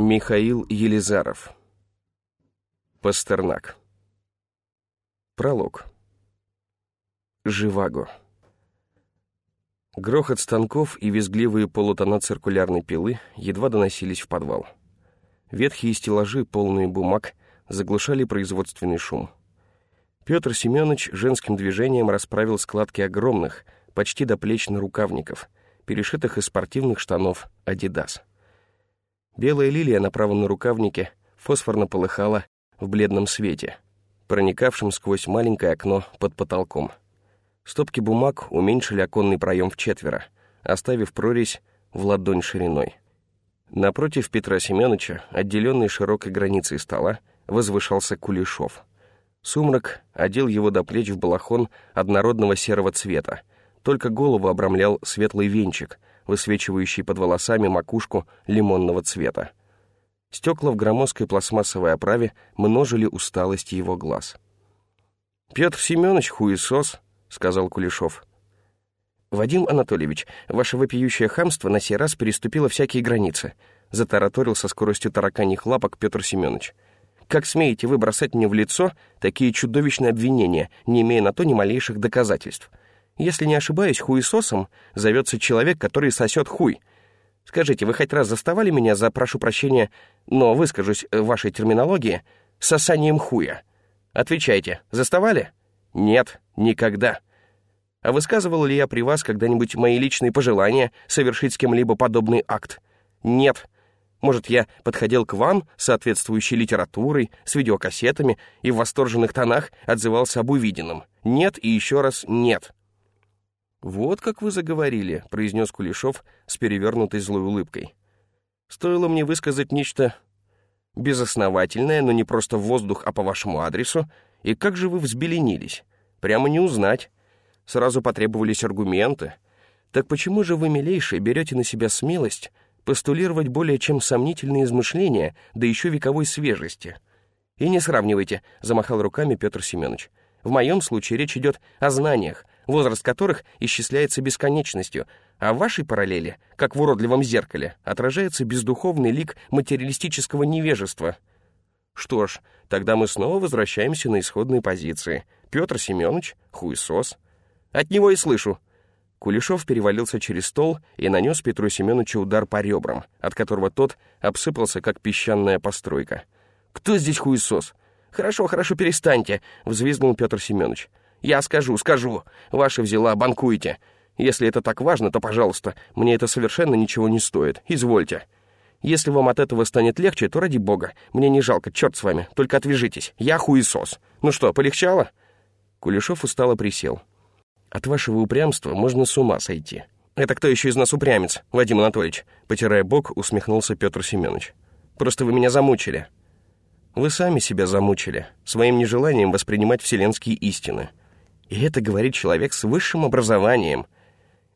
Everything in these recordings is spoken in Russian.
Михаил Елизаров Пастернак Пролог Живаго Грохот станков и визгливые полутона циркулярной пилы едва доносились в подвал. Ветхие стеллажи, полные бумаг, заглушали производственный шум. Петр Семенович женским движением расправил складки огромных, почти до плеч нарукавников, перешитых из спортивных штанов «Адидас». Белая лилия на правом нарукавнике фосфорно полыхала в бледном свете, проникавшем сквозь маленькое окно под потолком. Стопки бумаг уменьшили оконный проем в четверо, оставив прорезь в ладонь шириной. Напротив Петра Семеновича, отделенный широкой границей стола, возвышался Кулешов. Сумрак одел его до плеч в балахон однородного серого цвета, только голову обрамлял светлый венчик — высвечивающий под волосами макушку лимонного цвета. Стекла в громоздкой пластмассовой оправе множили усталость его глаз. «Петр Семенович хуесос», — сказал Кулешов. «Вадим Анатольевич, ваше вопиющее хамство на сей раз переступило всякие границы», — затараторил со скоростью тараканьих лапок Петр Семенович. «Как смеете вы бросать мне в лицо такие чудовищные обвинения, не имея на то ни малейших доказательств? Если не ошибаюсь, хуесосом зовется человек, который сосет хуй. Скажите, вы хоть раз заставали меня за, прошу прощения, но выскажусь в вашей терминологии, сосанием хуя? Отвечайте, заставали? Нет, никогда. А высказывал ли я при вас когда-нибудь мои личные пожелания совершить с кем-либо подобный акт? Нет. Может, я подходил к вам соответствующей литературой, с видеокассетами и в восторженных тонах отзывался об увиденном? Нет и еще раз нет. «Вот как вы заговорили», — произнес Кулешов с перевернутой злой улыбкой. «Стоило мне высказать нечто безосновательное, но не просто в воздух, а по вашему адресу, и как же вы взбеленились? Прямо не узнать. Сразу потребовались аргументы. Так почему же вы, милейшие, берете на себя смелость постулировать более чем сомнительные измышления, да еще вековой свежести?» «И не сравнивайте», — замахал руками Петр Семенович. «В моем случае речь идет о знаниях, возраст которых исчисляется бесконечностью, а в вашей параллели, как в уродливом зеркале, отражается бездуховный лик материалистического невежества. Что ж, тогда мы снова возвращаемся на исходные позиции. Петр Семенович — хуесос. От него и слышу. Кулешов перевалился через стол и нанес Петру Семеновичу удар по ребрам, от которого тот обсыпался, как песчаная постройка. «Кто здесь хуесос?» «Хорошо, хорошо, перестаньте», — взвизгнул Петр Семенович. Я скажу, скажу. Ваша взяла, банкуйте. Если это так важно, то, пожалуйста, мне это совершенно ничего не стоит. Извольте. Если вам от этого станет легче, то ради бога. Мне не жалко, черт с вами. Только отвяжитесь. Я хуесос. Ну что, полегчало?» Кулешов устало присел. «От вашего упрямства можно с ума сойти». «Это кто еще из нас упрямец, Вадим Анатольевич?» Потирая бок, усмехнулся Петр Семенович. «Просто вы меня замучили». «Вы сами себя замучили, своим нежеланием воспринимать вселенские истины. И это говорит человек с высшим образованием.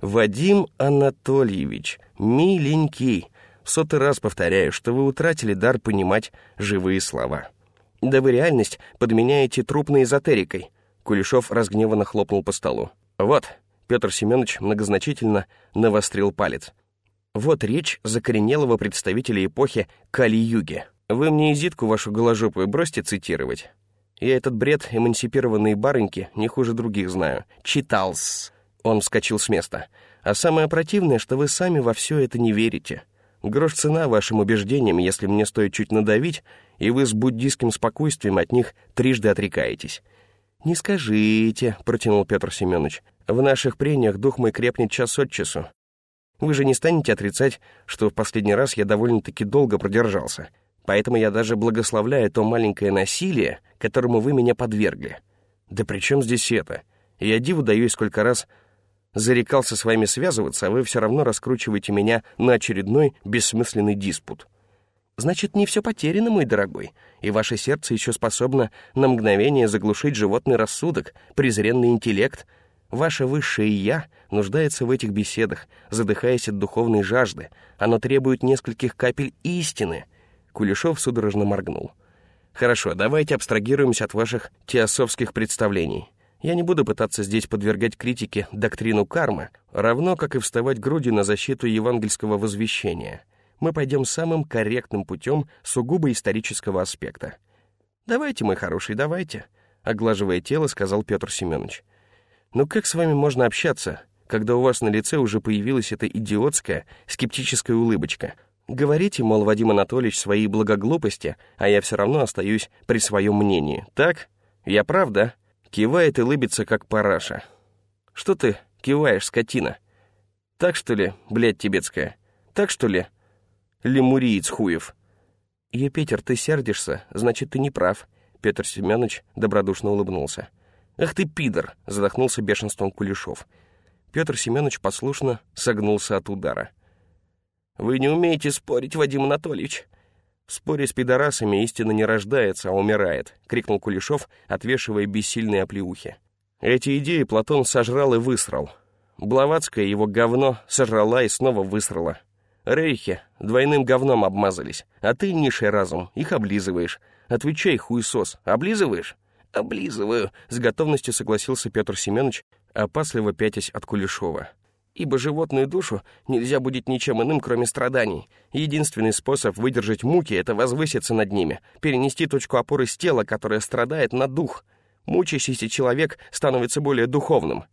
Вадим Анатольевич, миленький, в сотый раз повторяю, что вы утратили дар понимать живые слова. Да вы реальность подменяете трупной эзотерикой. Кулешов разгневанно хлопнул по столу. Вот, Петр Семенович многозначительно навострил палец. Вот речь закоренелого представителя эпохи Кали-Юги. Вы мне изитку вашу голожопую бросьте цитировать. Я этот бред эмансипированные барыньки не хуже других знаю. Читалс. Он вскочил с места. А самое противное, что вы сами во все это не верите. Грош цена вашим убеждениям, если мне стоит чуть надавить, и вы с буддийским спокойствием от них трижды отрекаетесь. «Не скажите», — протянул Петр Семенович. «В наших прениях дух мой крепнет час от часу. Вы же не станете отрицать, что в последний раз я довольно-таки долго продержался. Поэтому я даже благословляю то маленькое насилие, которому вы меня подвергли. Да при чем здесь это? Я диву даюсь, сколько раз зарекался с вами связываться, а вы все равно раскручиваете меня на очередной бессмысленный диспут. Значит, не все потеряно, мой дорогой, и ваше сердце еще способно на мгновение заглушить животный рассудок, презренный интеллект. Ваше высшее «я» нуждается в этих беседах, задыхаясь от духовной жажды. Оно требует нескольких капель истины — Кулешов судорожно моргнул. «Хорошо, давайте абстрагируемся от ваших теософских представлений. Я не буду пытаться здесь подвергать критике доктрину кармы, равно как и вставать грудью на защиту евангельского возвещения. мы пойдем самым корректным путем сугубо исторического аспекта. «Давайте, мой хороший, давайте», — оглаживая тело, сказал Петр Семенович. «Ну как с вами можно общаться, когда у вас на лице уже появилась эта идиотская, скептическая улыбочка? Говорите, мол, Вадим Анатольевич, свои благоглупости, а я все равно остаюсь при своем мнении. Так? Я прав, да?» Кивает и лыбится, как параша. «Что ты киваешь, скотина? Так что ли, блядь тибетская? Так что ли?» Лемуриец хуев. «Е, Петер, ты сердишься, значит, ты не прав», — Петр Семенович добродушно улыбнулся. «Ах ты, пидор!» — задохнулся бешенством Кулешов. Петр Семенович послушно согнулся от удара. «Вы не умеете спорить, Вадим Анатольевич!» «В споре с пидорасами истина не рождается, а умирает», — крикнул Кулешов, отвешивая бессильные оплеухи. Эти идеи Платон сожрал и высрал. Блаватская его говно сожрала и снова высрала. Рейхи двойным говном обмазались, а ты, низший разум, их облизываешь. Отвечай, хуесос, облизываешь? Облизываю, с готовностью согласился Петр Семенович, опасливо пятясь от Кулешова. Ибо животную душу нельзя будить ничем иным, кроме страданий. Единственный способ выдержать муки — это возвыситься над ними, перенести точку опоры с тела, которое страдает, на дух. Мучащийся человек становится более духовным.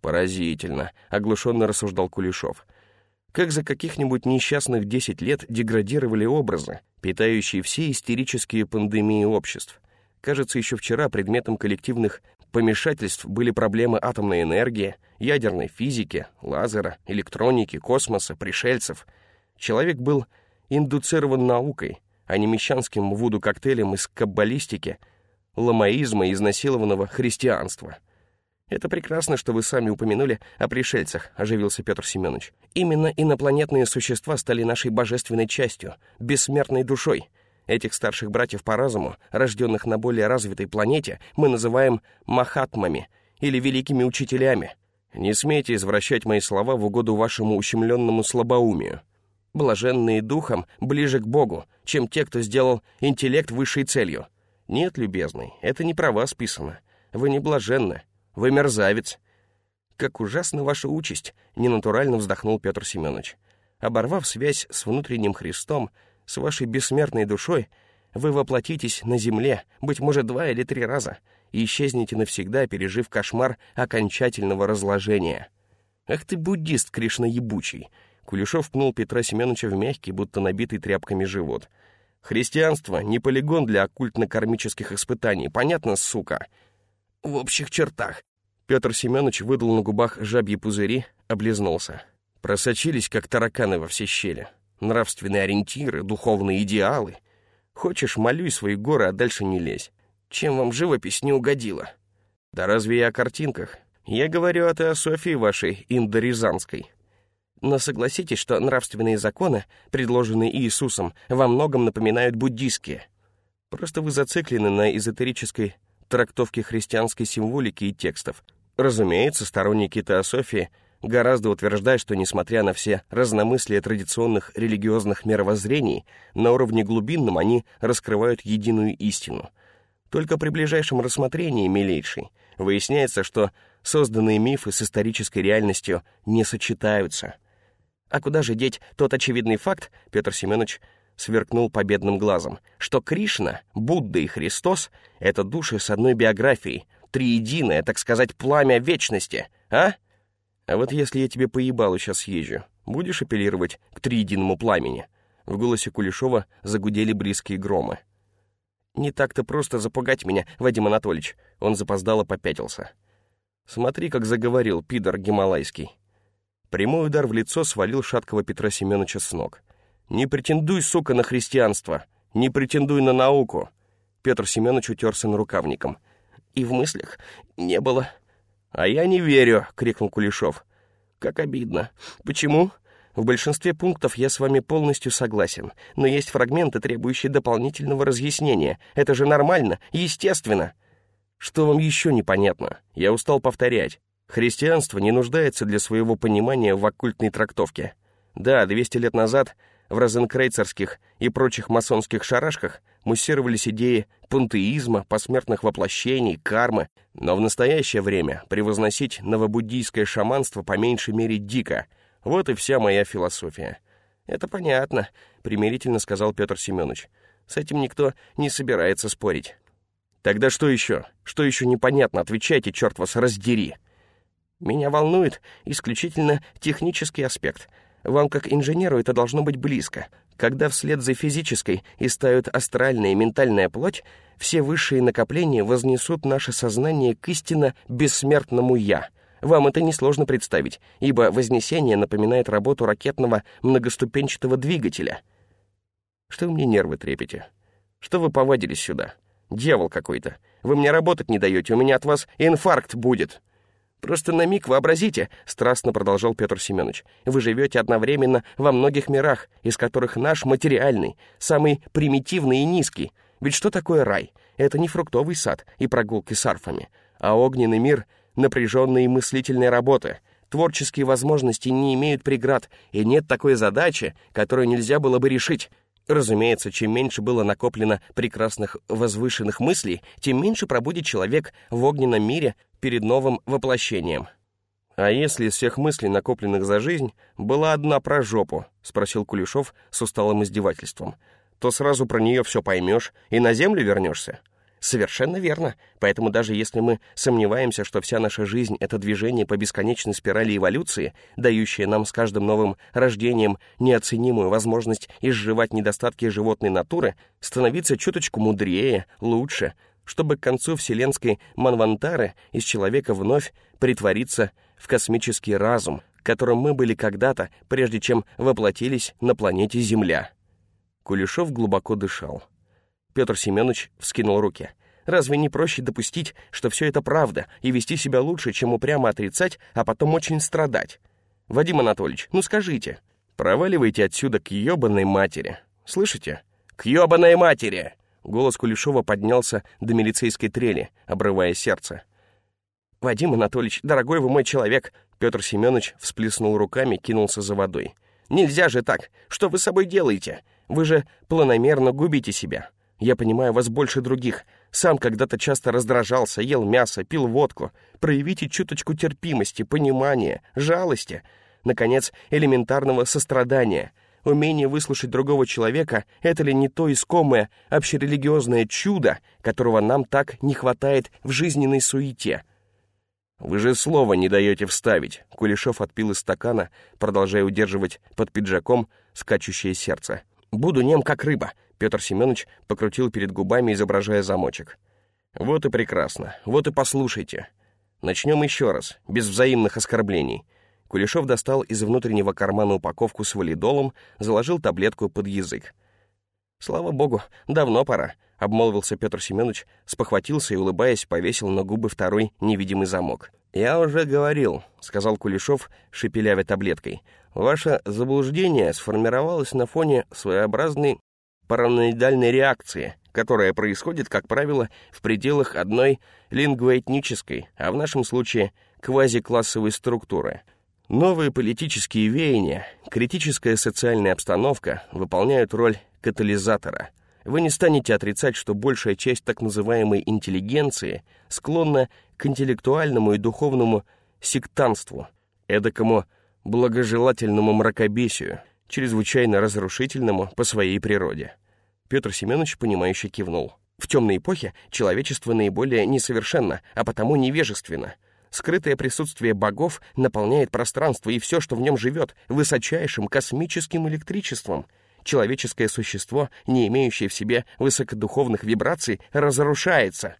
«Поразительно», — оглушенно рассуждал Кулешов как за каких-нибудь несчастных 10 лет деградировали образы, питающие все истерические пандемии обществ. Кажется, еще вчера предметом коллективных помешательств были проблемы атомной энергии, ядерной физики, лазера, электроники, космоса, пришельцев. Человек был индуцирован наукой, а не мещанским вуду-коктейлем из каббалистики, ламаизма и изнасилованного христианства. «Это прекрасно, что вы сами упомянули о пришельцах», — оживился Петр Семенович. «Именно инопланетные существа стали нашей божественной частью, бессмертной душой. Этих старших братьев по разуму, рожденных на более развитой планете, мы называем махатмами или великими учителями. Не смейте извращать мои слова в угоду вашему ущемленному слабоумию. Блаженные духом ближе к Богу, чем те, кто сделал интеллект высшей целью. Нет, любезный, это не про вас писано. Вы не блаженны, вы мерзавец!» «Как ужасна ваша участь!» — ненатурально вздохнул Петр Семенович. «Оборвав связь с внутренним Христом, с вашей бессмертной душой, вы воплотитесь на земле, быть может, два или три раза, и исчезнете навсегда, пережив кошмар окончательного разложения. Ах ты буддист, Кришна ебучий!» Кулешов пнул Петра Семеновича в мягкий, будто набитый тряпками живот. «Христианство — не полигон для оккультно-кармических испытаний, понятно, сука?» в общих чертах. Петр Семенович выдал на губах жабьи пузыри, облизнулся. Просочились, как тараканы во все щели. Нравственные ориентиры, духовные идеалы. Хочешь, молюй свои горы, а дальше не лезь. Чем вам живопись не угодила? Да разве я о картинках? Я говорю о теософии вашей индорязанской. Но согласитесь, что нравственные законы, предложенные Иисусом, во многом напоминают буддийские. Просто вы зациклены на эзотерической трактовки христианской символики и текстов. Разумеется, сторонники теософии гораздо утверждают, что несмотря на все разномыслия традиционных религиозных мировоззрений, на уровне глубинном они раскрывают единую истину. Только при ближайшем рассмотрении, милейший, выясняется, что созданные мифы с исторической реальностью не сочетаются. А куда же деть тот очевидный факт, Петр Семенович сверкнул победным глазом, что Кришна, Будда и Христос — это души с одной биографией, триединое, так сказать, пламя вечности, а? А вот если я тебе поебалу сейчас съезжу, будешь апеллировать к триединому пламени?» В голосе Кулешова загудели близкие громы. «Не так-то просто запугать меня, Вадим Анатольевич», — он запоздало попятился. «Смотри, как заговорил пидор гималайский». Прямой удар в лицо свалил шаткого Петра Семеновича с ног. «Не претендуй, сука, на христианство! Не претендуй на науку!» Петр Семенович утерся на рукавником. «И в мыслях не было». «А я не верю!» — крикнул Кулешов. «Как обидно. Почему?» В большинстве пунктов я с вами полностью согласен, но есть фрагменты, требующие дополнительного разъяснения. Это же нормально, естественно. Что вам еще непонятно? Я устал повторять. Христианство не нуждается для своего понимания в оккультной трактовке. Да, 200 лет назад в розенкрейцерских и прочих масонских шарашках муссировались идеи пантеизма, посмертных воплощений, кармы, но в настоящее время превозносить новобуддийское шаманство по меньшей мере дико. Вот и вся моя философия. «Это понятно», — примирительно сказал Петр Семенович. «С этим никто не собирается спорить». «Тогда что еще? Что еще непонятно? Отвечайте, черт вас, раздери!» «Меня волнует исключительно технический аспект. Вам, как инженеру, это должно быть близко. Когда вслед за физической истают астральная и ментальная плоть, все высшие накопления вознесут наше сознание к истинно бессмертному «я», вам это несложно представить, ибо Вознесение напоминает работу ракетного многоступенчатого двигателя. Что вы мне нервы трепете? Что вы повадились сюда? Дьявол какой-то. Вы мне работать не даете, у меня от вас инфаркт будет. Просто на миг вообразите, страстно продолжал Петр Семенович. Вы живете одновременно во многих мирах, из которых наш материальный, самый примитивный и низкий. Ведь что такое рай? Это не фруктовый сад и прогулки с арфами, а огненный мир напряженной мыслительной работы. Творческие возможности не имеют преград, и нет такой задачи, которую нельзя было бы решить. Разумеется, чем меньше было накоплено прекрасных возвышенных мыслей, тем меньше пробудет человек в огненном мире перед новым воплощением. «А если из всех мыслей, накопленных за жизнь, была одна про жопу?» — спросил Кулешов с усталым издевательством. «То сразу про нее все поймешь и на землю вернешься?» Совершенно верно. Поэтому даже если мы сомневаемся, что вся наша жизнь — это движение по бесконечной спирали эволюции, дающее нам с каждым новым рождением неоценимую возможность изживать недостатки животной натуры, становиться чуточку мудрее, лучше, чтобы к концу вселенской Манвантары из человека вновь притвориться в космический разум, которым мы были когда-то, прежде чем воплотились на планете Земля. Кулешов глубоко дышал. Петр Семенович вскинул руки. «Разве не проще допустить, что все это правда, и вести себя лучше, чем упрямо отрицать, а потом очень страдать? Вадим Анатольевич, ну скажите, проваливайте отсюда к ебаной матери. Слышите? К ебаной матери!» Голос Кулешова поднялся до милицейской трели, обрывая сердце. «Вадим Анатольевич, дорогой вы мой человек!» Петр Семенович всплеснул руками, кинулся за водой. «Нельзя же так! Что вы с собой делаете? Вы же планомерно губите себя. Я понимаю вас больше других. Сам когда-то часто раздражался, ел мясо, пил водку. Проявите чуточку терпимости, понимания, жалости. Наконец, элементарного сострадания. Умение выслушать другого человека — это ли не то искомое общерелигиозное чудо, которого нам так не хватает в жизненной суете? «Вы же слова не даете вставить!» Кулешов отпил из стакана, продолжая удерживать под пиджаком скачущее сердце. «Буду нем, как рыба!» Петр Семенович покрутил перед губами, изображая замочек. «Вот и прекрасно. Вот и послушайте. Начнем еще раз, без взаимных оскорблений». Кулешов достал из внутреннего кармана упаковку с валидолом, заложил таблетку под язык. «Слава богу, давно пора», — обмолвился Петр Семенович, спохватился и, улыбаясь, повесил на губы второй невидимый замок. «Я уже говорил», — сказал Кулешов, шепелявя таблеткой. «Ваше заблуждение сформировалось на фоне своеобразной параноидальной реакции, которая происходит, как правило, в пределах одной лингвоэтнической, а в нашем случае квазиклассовой структуры. Новые политические веяния, критическая социальная обстановка выполняют роль катализатора. Вы не станете отрицать, что большая часть так называемой интеллигенции склонна к интеллектуальному и духовному сектанству, эдакому благожелательному мракобесию – чрезвычайно разрушительному по своей природе. Петр Семенович, понимающе кивнул. В темной эпохе человечество наиболее несовершенно, а потому невежественно. Скрытое присутствие богов наполняет пространство и все, что в нем живет, высочайшим космическим электричеством. Человеческое существо, не имеющее в себе высокодуховных вибраций, разрушается.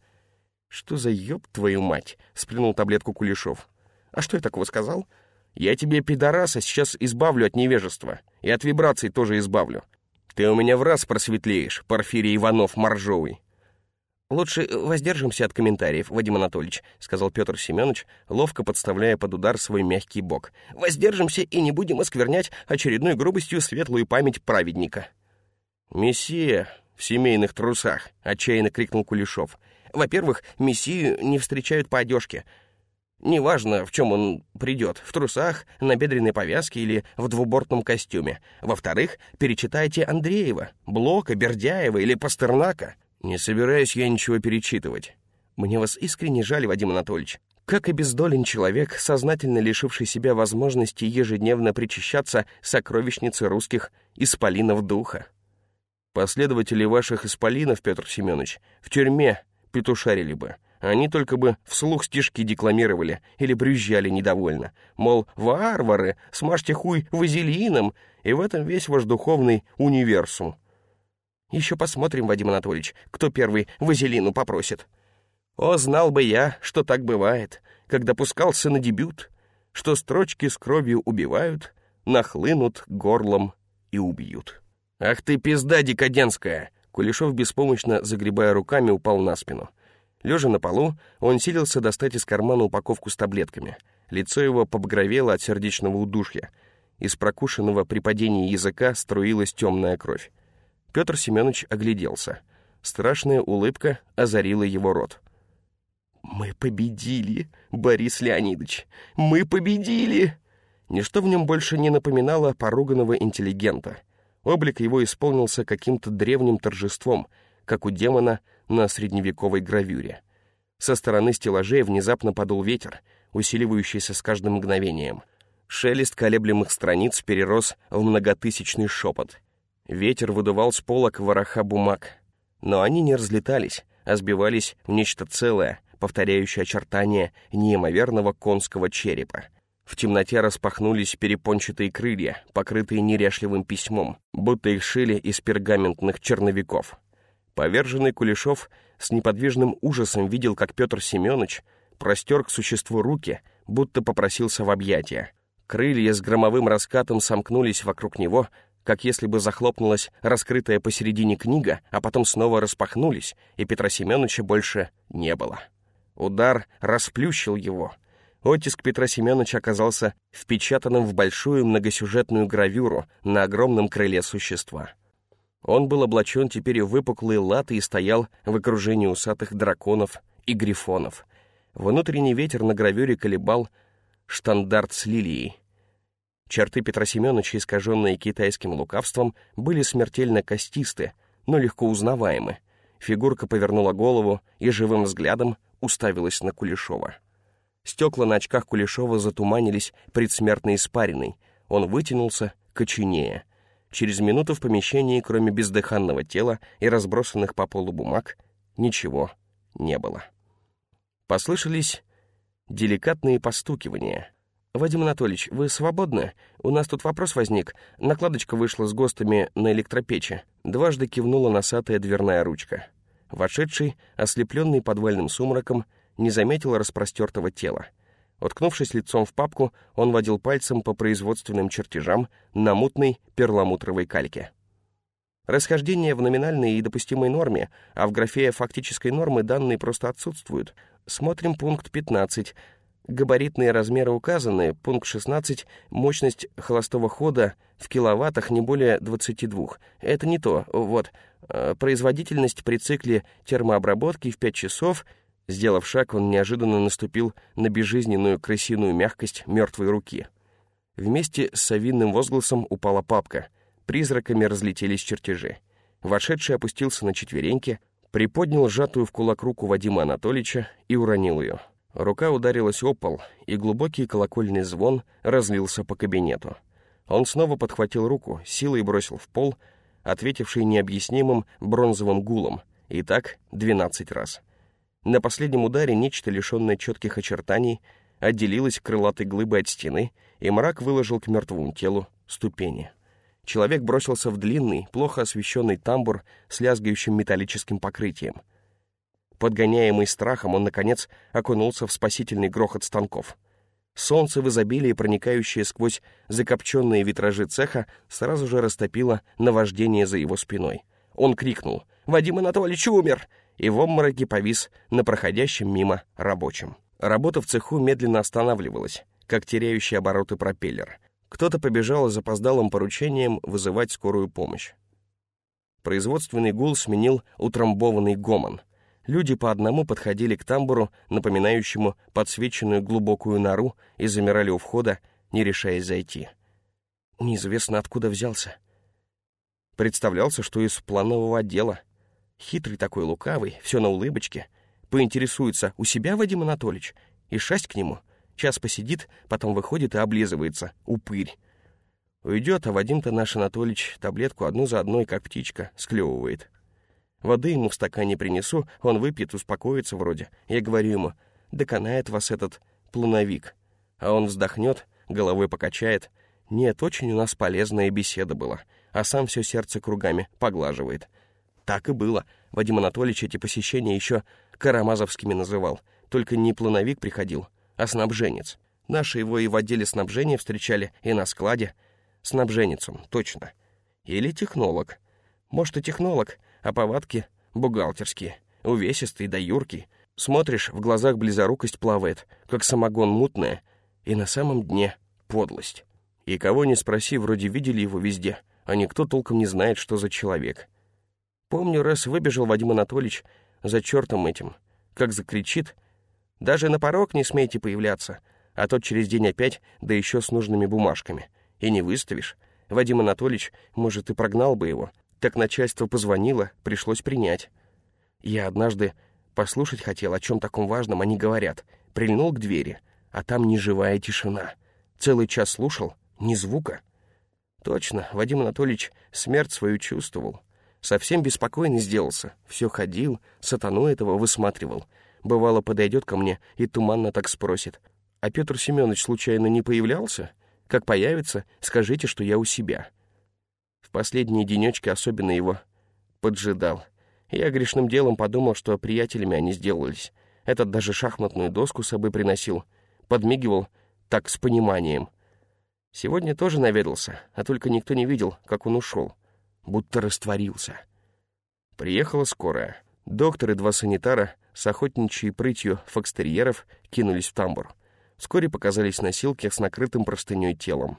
«Что за ёб твою мать?» — сплюнул таблетку Кулешов. «А что я такого сказал?» Я тебе, пидораса, сейчас избавлю от невежества. И от вибраций тоже избавлю. Ты у меня в раз просветлеешь, Порфирий Иванов Моржовый. «Лучше воздержимся от комментариев, Вадим Анатольевич», — сказал Петр Семенович, ловко подставляя под удар свой мягкий бок. «Воздержимся и не будем осквернять очередной грубостью светлую память праведника». «Мессия в семейных трусах», — отчаянно крикнул Кулешов. «Во-первых, мессию не встречают по одежке. Неважно, в чем он придет, в трусах, на бедренной повязке или в двубортном костюме. Во-вторых, перечитайте Андреева, Блока, Бердяева или Пастернака. Не собираюсь я ничего перечитывать. Мне вас искренне жаль, Вадим Анатольевич. Как обездолен человек, сознательно лишивший себя возможности ежедневно причащаться сокровищнице русских исполинов духа. Последователи ваших исполинов, Петр Семенович, в тюрьме петушарили бы. Они только бы вслух стишки декламировали или брюзжали недовольно. Мол, варвары, смажьте хуй вазелином, и в этом весь ваш духовный универсум. Еще посмотрим, Вадим Анатольевич, кто первый вазелину попросит. О, знал бы я, что так бывает, когда пускался на дебют, что строчки с кровью убивают, нахлынут горлом и убьют. «Ах ты, пизда декаденская!» Кулешов, беспомощно загребая руками, упал на спину. Лежа на полу, он силился достать из кармана упаковку с таблетками. Лицо его побагровело от сердечного удушья. Из прокушенного при падении языка струилась темная кровь. Петр Семенович огляделся. Страшная улыбка озарила его рот. «Мы победили, Борис Леонидович! Мы победили!» Ничто в нем больше не напоминало поруганного интеллигента. Облик его исполнился каким-то древним торжеством, как у демона на средневековой гравюре. Со стороны стеллажей внезапно подул ветер, усиливающийся с каждым мгновением. Шелест колеблемых страниц перерос в многотысячный шепот. Ветер выдувал с полок вороха бумаг. Но они не разлетались, а сбивались в нечто целое, повторяющее очертания неимоверного конского черепа. В темноте распахнулись перепончатые крылья, покрытые неряшливым письмом, будто их шили из пергаментных черновиков. Поверженный Кулешов с неподвижным ужасом видел, как Петр Семенович простер к существу руки, будто попросился в объятия. Крылья с громовым раскатом сомкнулись вокруг него, как если бы захлопнулась раскрытая посередине книга, а потом снова распахнулись, и Петра Семеновича больше не было. Удар расплющил его. Оттиск Петра Семеновича оказался впечатанным в большую многосюжетную гравюру на огромном крыле существа. Он был облачен теперь в выпуклые латы и стоял в окружении усатых драконов и грифонов. Внутренний ветер на гравюре колебал штандарт с лилией. Черты Петра Семеновича, искаженные китайским лукавством, были смертельно костисты, но легко узнаваемы. Фигурка повернула голову и живым взглядом уставилась на Кулешова. Стекла на очках Кулешова затуманились предсмертной испариной. Он вытянулся, коченея. Через минуту в помещении, кроме бездыханного тела и разбросанных по полу бумаг, ничего не было. Послышались деликатные постукивания. «Вадим Анатольевич, вы свободны? У нас тут вопрос возник. Накладочка вышла с ГОСТами на электропечи». Дважды кивнула носатая дверная ручка. Вошедший, ослепленный подвальным сумраком, не заметил распростертого тела. Уткнувшись лицом в папку, он водил пальцем по производственным чертежам на мутной перламутровой кальке. Расхождение в номинальной и допустимой норме, а в графе фактической нормы данные просто отсутствуют. Смотрим пункт 15. Габаритные размеры указаны. Пункт 16. Мощность холостого хода в киловаттах не более 22. Это не то. Вот. Э, производительность при цикле термообработки в 5 часов. Сделав шаг, он неожиданно наступил на безжизненную крысиную мягкость мертвой руки. Вместе с совинным возгласом упала папка. Призраками разлетелись чертежи. Вошедший опустился на четвереньки, приподнял сжатую в кулак руку Вадима Анатольевича и уронил ее. Рука ударилась о пол, и глубокий колокольный звон разлился по кабинету. Он снова подхватил руку, силой бросил в пол, ответивший необъяснимым бронзовым гулом, и так двенадцать раз. На последнем ударе нечто, лишенное четких очертаний, отделилось крылатой глыбой от стены, и мрак выложил к мертвому телу ступени. Человек бросился в длинный, плохо освещенный тамбур с лязгающим металлическим покрытием. Подгоняемый страхом, он, наконец, окунулся в спасительный грохот станков — Солнце в изобилии, проникающее сквозь закопченные витражи цеха, сразу же растопило наваждение за его спиной. Он крикнул «Вадим Анатольевич умер!» И в обмороке повис на проходящем мимо рабочем. Работа в цеху медленно останавливалась, как теряющий обороты пропеллер. Кто-то побежал с запоздалым поручением вызывать скорую помощь. Производственный гул сменил утрамбованный гомон — Люди по одному подходили к тамбуру, напоминающему подсвеченную глубокую нору, и замирали у входа, не решаясь зайти. Неизвестно, откуда взялся. Представлялся, что из планового отдела. Хитрый такой, лукавый, все на улыбочке. Поинтересуется, у себя, Вадим Анатольевич? И шасть к нему. Час посидит, потом выходит и облизывается. Упырь. Уйдет, а Вадим-то наш Анатольевич таблетку одну за одной, как птичка, склевывает. Воды ему в стакане принесу, он выпьет, успокоится вроде. Я говорю ему, доконает вас этот плуновик. А он вздохнет, головой покачает. Нет, очень у нас полезная беседа была. А сам все сердце кругами поглаживает. Так и было. Вадим Анатольевич эти посещения еще карамазовскими называл. Только не плановик приходил, а снабженец. Наши его и в отделе снабжения встречали, и на складе. Снабженец он, точно. Или технолог. Может, и технолог, а повадки бухгалтерские. Увесистый да юркий. Смотришь, в глазах близорукость плавает, как самогон мутная, и на самом дне подлость. И кого не спроси, вроде видели его везде, а никто толком не знает, что за человек. Помню, раз выбежал Вадим Анатольевич за чертом этим, как закричит, «Даже на порог не смейте появляться», а тот через день опять, да еще с нужными бумажками. И не выставишь. Вадим Анатольевич, может, и прогнал бы его. Так начальство позвонило, пришлось принять. Я однажды послушать хотел, о чем таком важном они говорят. Прильнул к двери, а там неживая тишина. Целый час слушал, ни звука. Точно, Вадим Анатольевич смерть свою чувствовал. Совсем беспокойный сделался. Все ходил, сатану этого высматривал. Бывало, подойдет ко мне и туманно так спросит. «А Петр Семенович случайно не появлялся? Как появится, скажите, что я у себя». В последние денечки особенно его поджидал. Я грешным делом подумал, что приятелями они сделались. Этот даже шахматную доску с собой приносил. Подмигивал так с пониманием. Сегодня тоже наведался, а только никто не видел, как он ушел будто растворился. Приехала скорая. Доктор и два санитара с охотничьей прытью фокстерьеров кинулись в тамбур. Вскоре показались носилки с накрытым простыней телом.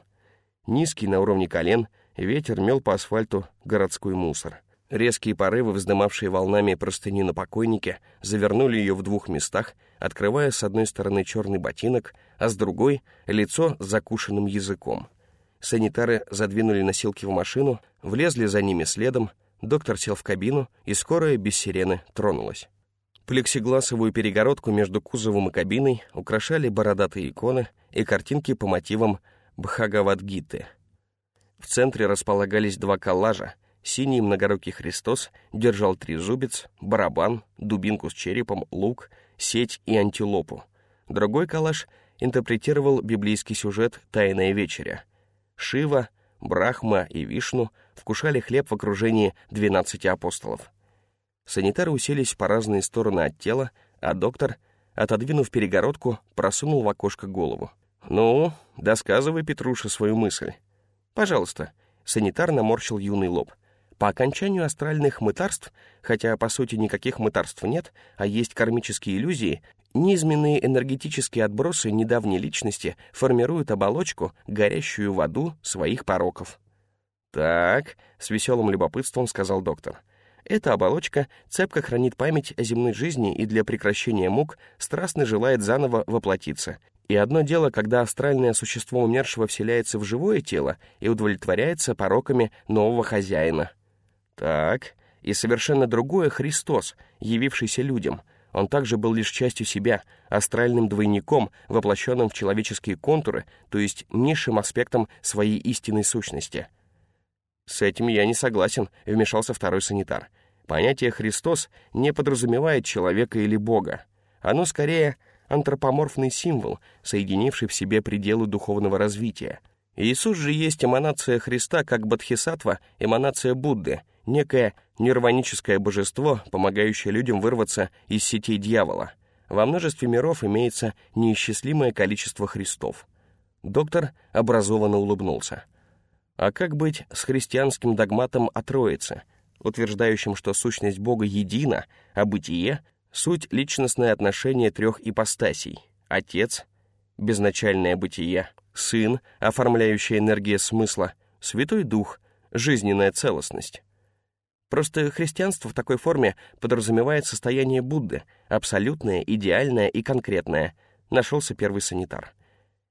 Низкий на уровне колен, ветер мел по асфальту городской мусор. Резкие порывы, вздымавшие волнами простыню на покойнике, завернули ее в двух местах, открывая с одной стороны черный ботинок, а с другой — лицо с закушенным языком. Санитары задвинули носилки в машину, влезли за ними следом, доктор сел в кабину, и скорая без сирены тронулась. Плексигласовую перегородку между кузовом и кабиной украшали бородатые иконы и картинки по мотивам Бхагавадгиты. В центре располагались два коллажа. Синий многорукий Христос держал трезубец, барабан, дубинку с черепом, лук, сеть и антилопу. Другой коллаж интерпретировал библейский сюжет «Тайная вечеря», Шива, Брахма и Вишну вкушали хлеб в окружении двенадцати апостолов. Санитары уселись по разные стороны от тела, а доктор, отодвинув перегородку, просунул в окошко голову. «Ну, досказывай, Петруша, свою мысль». «Пожалуйста». Санитар наморщил юный лоб. По окончанию астральных мытарств, хотя по сути никаких мытарств нет, а есть кармические иллюзии, Низменные энергетические отбросы недавней личности формируют оболочку, горящую в аду своих пороков. «Так», — с веселым любопытством сказал доктор, «эта оболочка цепко хранит память о земной жизни и для прекращения мук страстно желает заново воплотиться. И одно дело, когда астральное существо умершего вселяется в живое тело и удовлетворяется пороками нового хозяина. Так, и совершенно другое — Христос, явившийся людям — он также был лишь частью себя, астральным двойником, воплощенным в человеческие контуры, то есть низшим аспектом своей истинной сущности. «С этим я не согласен», — вмешался второй санитар. «Понятие «Христос» не подразумевает человека или Бога. Оно скорее антропоморфный символ, соединивший в себе пределы духовного развития. Иисус же есть эманация Христа, как Бодхисаттва, эманация Будды — некое нирваническое божество, помогающее людям вырваться из сетей дьявола. Во множестве миров имеется неисчислимое количество Христов. Доктор образованно улыбнулся. А как быть с христианским догматом о Троице, утверждающим, что сущность Бога едина, а бытие — суть личностное отношение трех ипостасей — Отец, безначальное бытие, Сын, оформляющая энергия смысла, Святой Дух, жизненная целостность. Просто христианство в такой форме подразумевает состояние Будды, абсолютное, идеальное и конкретное. Нашелся первый санитар.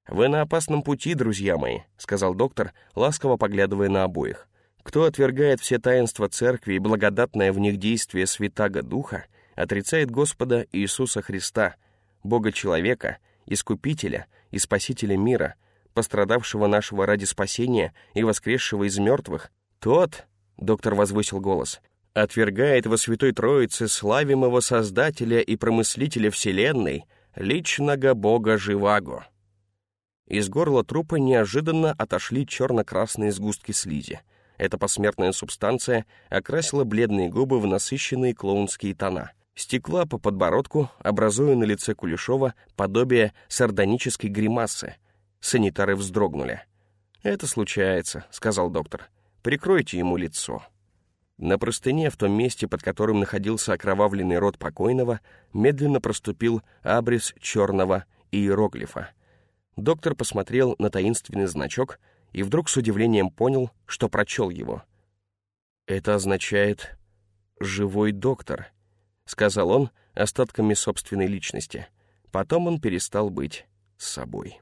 «Вы на опасном пути, друзья мои», — сказал доктор, ласково поглядывая на обоих. «Кто отвергает все таинства церкви и благодатное в них действие Святаго Духа, отрицает Господа Иисуса Христа. Бога-человека, Искупителя и Спасителя мира, пострадавшего нашего ради спасения и воскресшего из мертвых, тот, — доктор возвысил голос, — отвергает во Святой Троице славимого Создателя и Промыслителя Вселенной, личного Бога Живаго. Из горла трупа неожиданно отошли черно-красные сгустки слизи. Эта посмертная субстанция окрасила бледные губы в насыщенные клоунские тона. Стекла по подбородку, образуя на лице Кулешова подобие сардонической гримасы. Санитары вздрогнули. «Это случается», — сказал доктор. «Прикройте ему лицо». На простыне, в том месте, под которым находился окровавленный рот покойного, медленно проступил абрис черного иероглифа. Доктор посмотрел на таинственный значок и вдруг с удивлением понял, что прочел его. «Это означает «живой доктор», — сказал он остатками собственной личности. Потом он перестал быть собой.